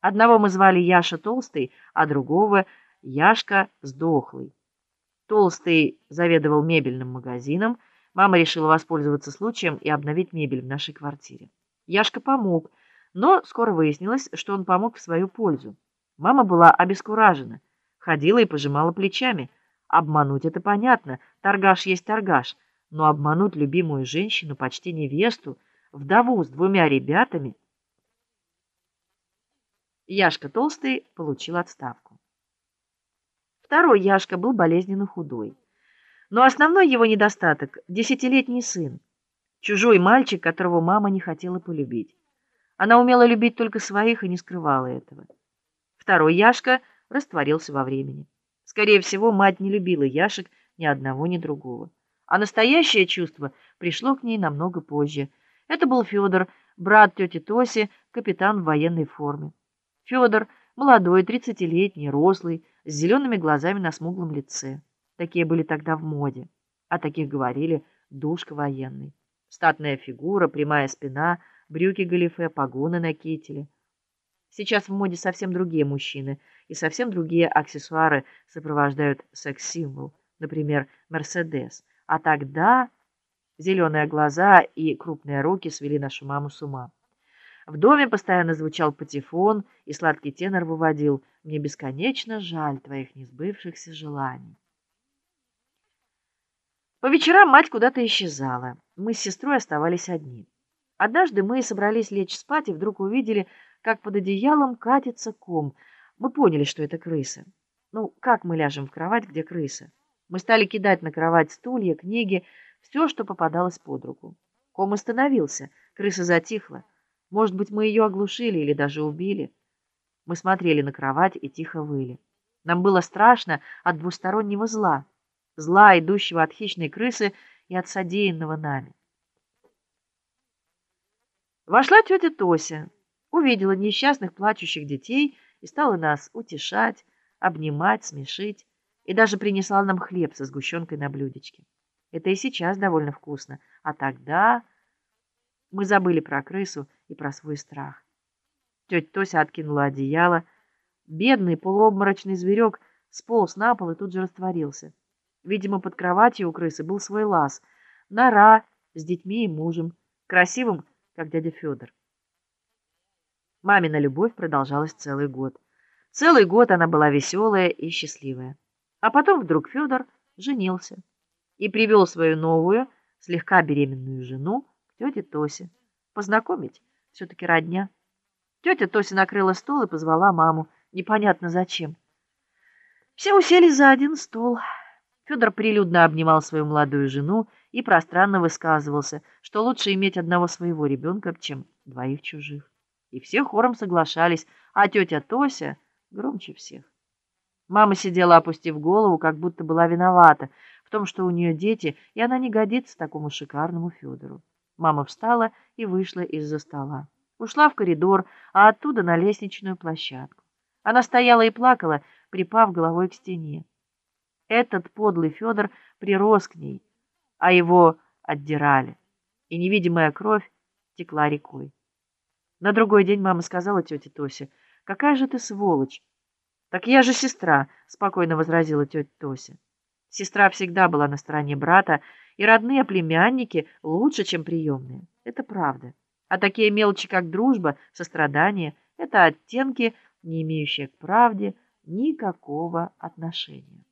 Одного мы звали Яша Толстый, а другого Яшка Сдохлый. Толстый заведовал мебельным магазином. Мама решила воспользоваться случаем и обновить мебель в нашей квартире. Яшка помог, но скоро выяснилось, что он помог в свою пользу. Мама была обескуражена, ходила и пожимала плечами. Обмануть это понятно, торгаш есть торгаш, но обмануть любимую женщину, почти невесту, вдову с двумя ребятами — Яшка Толстый получил отставку. Второй Яшка был болезненно худой. Но основной его недостаток — десятилетний сын. Чужой мальчик, которого мама не хотела полюбить. Она умела любить только своих и не скрывала этого. Второй Яшка растворился во времени. Скорее всего, мать не любила Яшек ни одного, ни другого. А настоящее чувство пришло к ней намного позже. Это был Федор, брат тети Тоси, капитан в военной форме. Федор, молодой, тридцатилетний, рослый, с зелеными глазами на смуглом лице. Такие были тогда в моде. О таких говорили душка военный. Статная фигура, прямая спина, брюки галифе, погоны на кителе. Сейчас в моде совсем другие мужчины, и совсем другие аксессуары сопровождают секс-символ, например, Мерседес. А тогда зеленые глаза и крупные руки свели нашу маму с ума. В доме постоянно звучал патефон, и сладкий тенор выводил «Мне бесконечно жаль твоих несбывшихся желаний». По вечерам мать куда-то исчезала. Мы с сестрой оставались одни. Однажды мы собрались лечь спать и вдруг увидели, как под одеялом катится ком. Мы поняли, что это крыса. Ну, как мы ляжем в кровать, где крыса? Мы стали кидать на кровать стулья, книги, все, что попадалось под руку. Ком остановился, крыса затихла. Может быть, мы ее оглушили или даже убили. Мы смотрели на кровать и тихо выли. Нам было страшно от двустороннего зла. Зла, идущего от хищной крысы и от содеянного нами. Вошла тетя Тося, увидела несчастных плачущих детей и стала нас утешать, обнимать, смешить, и даже принесла нам хлеб со сгущенкой на блюдечке. Это и сейчас довольно вкусно, а тогда... Мы забыли про крысу и про свой страх. Тетя Тося откинула одеяло. Бедный полуобморочный зверек сполз на пол и тут же растворился. Видимо, под кроватью у крысы был свой лаз. Нора с детьми и мужем, красивым, как дядя Федор. Мамина любовь продолжалась целый год. Целый год она была веселая и счастливая. А потом вдруг Федор женился и привел свою новую, слегка беременную жену тете Тосе. Познакомить все-таки родня. Тетя Тося накрыла стол и позвала маму. Непонятно зачем. Все усели за один стол. Федор прилюдно обнимал свою молодую жену и пространно высказывался, что лучше иметь одного своего ребенка, чем двоих чужих. И все хором соглашались, а тетя Тося громче всех. Мама сидела, опустив голову, как будто была виновата в том, что у нее дети, и она не годится такому шикарному Федору. Мама встала и вышла из-за стола. Ушла в коридор, а оттуда на лестничную площадку. Она стояла и плакала, припав головой к стене. Этот подлый Федор прирос к ней, а его отдирали, и невидимая кровь текла рекой. На другой день мама сказала тете Тосе, «Какая же ты сволочь!» «Так я же сестра», — спокойно возразила тетя Тося. Сестра всегда была на стороне брата, и родные племянники лучше, чем приемные. Это правда. А такие мелочи, как дружба, сострадание, это оттенки, не имеющие к правде никакого отношения.